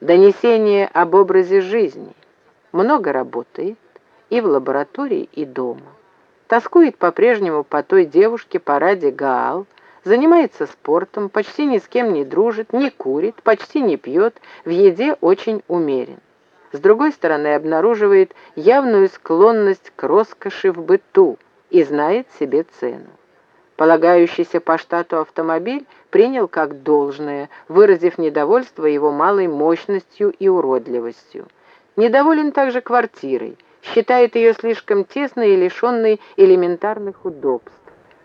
донесение об образе жизни. Много работает и в лаборатории, и дома. Тоскует по-прежнему по той девушке по ради Гаал, занимается спортом, почти ни с кем не дружит, не курит, почти не пьет, в еде очень умерен. С другой стороны, обнаруживает явную склонность к роскоши в быту и знает себе цену. Полагающийся по штату автомобиль принял как должное, выразив недовольство его малой мощностью и уродливостью. Недоволен также квартирой, считает ее слишком тесной и лишенной элементарных удобств.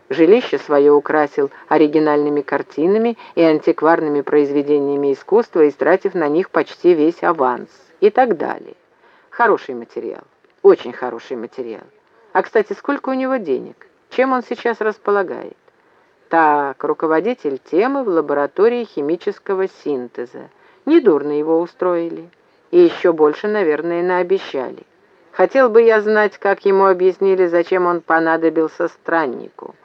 Жилище свое украсил оригинальными картинами и антикварными произведениями искусства, истратив на них почти весь аванс и так далее. Хороший материал, очень хороший материал. А, кстати, сколько у него денег? Чем он сейчас располагает? Так, руководитель темы в лаборатории химического синтеза. Недурно его устроили. И еще больше, наверное, наобещали. Хотел бы я знать, как ему объяснили, зачем он понадобился страннику.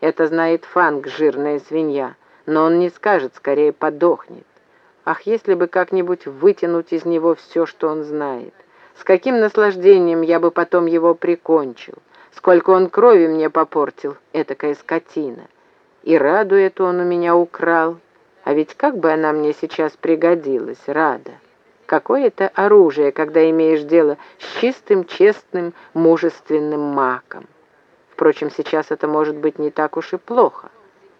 Это знает Фанг, жирная свинья, но он не скажет, скорее подохнет. Ах, если бы как-нибудь вытянуть из него все, что он знает. С каким наслаждением я бы потом его прикончил. Сколько он крови мне попортил, этакая скотина. И Раду эту он у меня украл. А ведь как бы она мне сейчас пригодилась, Рада. Какое это оружие, когда имеешь дело с чистым, честным, мужественным маком. Впрочем, сейчас это может быть не так уж и плохо.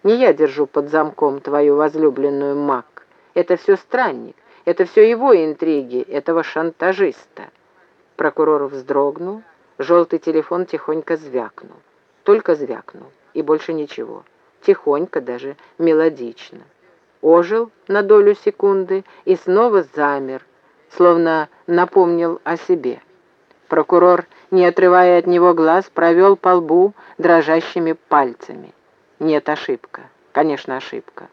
Не я держу под замком твою возлюбленную мак. Это все странник, это все его интриги, этого шантажиста. Прокурор вздрогнул, Желтый телефон тихонько звякнул. Только звякнул, и больше ничего. Тихонько даже, мелодично. Ожил на долю секунды и снова замер, словно напомнил о себе. Прокурор, не отрывая от него глаз, провел по лбу дрожащими пальцами. Нет, ошибка. Конечно, ошибка.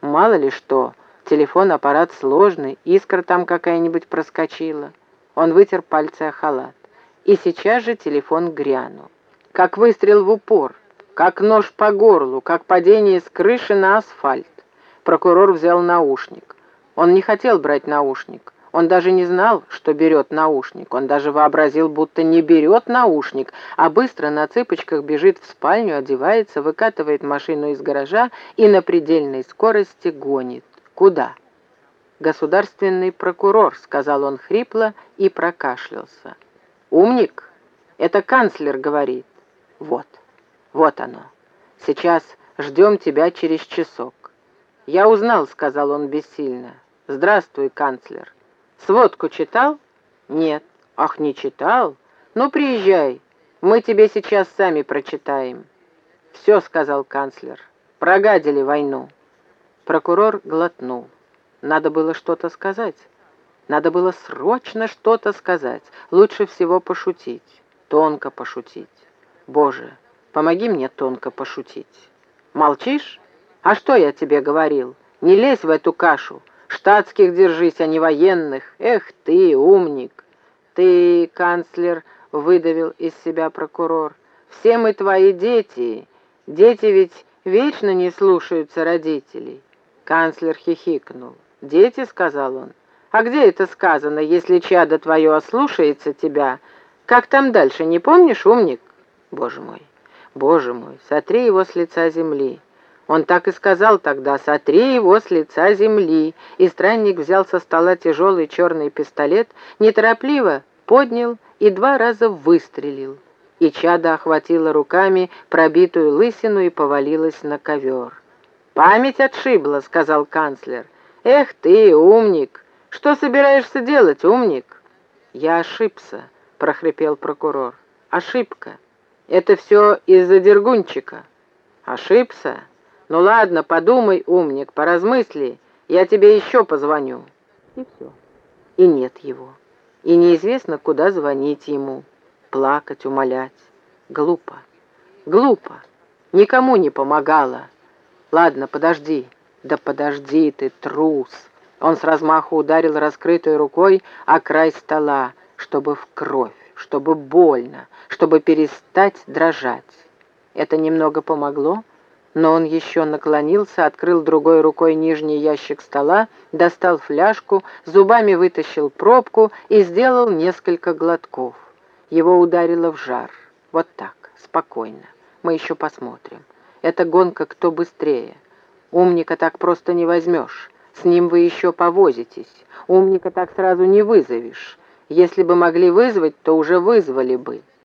Мало ли что, телефон-аппарат сложный, искра там какая-нибудь проскочила. Он вытер пальцы о халат и сейчас же телефон грянул. Как выстрел в упор, как нож по горлу, как падение с крыши на асфальт. Прокурор взял наушник. Он не хотел брать наушник. Он даже не знал, что берет наушник. Он даже вообразил, будто не берет наушник, а быстро на цыпочках бежит в спальню, одевается, выкатывает машину из гаража и на предельной скорости гонит. Куда? «Государственный прокурор», — сказал он хрипло и прокашлялся. «Умник? Это канцлер говорит». «Вот, вот оно. Сейчас ждем тебя через часок». «Я узнал», — сказал он бессильно. «Здравствуй, канцлер. Сводку читал?» «Нет». «Ах, не читал? Ну, приезжай. Мы тебе сейчас сами прочитаем». «Все», — сказал канцлер. «Прогадили войну». Прокурор глотнул. Надо было что-то сказать. Надо было срочно что-то сказать, лучше всего пошутить, тонко пошутить. Боже, помоги мне тонко пошутить. Молчишь? А что я тебе говорил? Не лезь в эту кашу. Штатских держись, а не военных. Эх ты, умник. Ты, канцлер, выдавил из себя прокурор. Все мы твои дети. Дети ведь вечно не слушаются родителей. Канцлер хихикнул. «Дети», — сказал он, — а где это сказано, если чадо твое ослушается тебя? Как там дальше, не помнишь, умник? Боже мой, боже мой, сотри его с лица земли. Он так и сказал тогда, сотри его с лица земли. И странник взял со стола тяжелый черный пистолет, неторопливо поднял и два раза выстрелил. И чадо охватило руками пробитую лысину и повалилась на ковер. «Память отшибла», — сказал канцлер. «Эх ты, умник! «Что собираешься делать, умник?» «Я ошибся», — прохрипел прокурор. «Ошибка. Это все из-за Дергунчика». «Ошибся? Ну ладно, подумай, умник, поразмысли. Я тебе еще позвоню». И все. И нет его. И неизвестно, куда звонить ему. Плакать, умолять. Глупо. Глупо. Никому не помогала. Ладно, подожди. Да подожди ты, трус. Он с размаху ударил раскрытой рукой о край стола, чтобы в кровь, чтобы больно, чтобы перестать дрожать. Это немного помогло? Но он еще наклонился, открыл другой рукой нижний ящик стола, достал фляжку, зубами вытащил пробку и сделал несколько глотков. Его ударило в жар. Вот так, спокойно. Мы еще посмотрим. Это гонка кто быстрее. Умника так просто не возьмешь. С ним вы еще повозитесь. Умника так сразу не вызовешь. Если бы могли вызвать, то уже вызвали бы.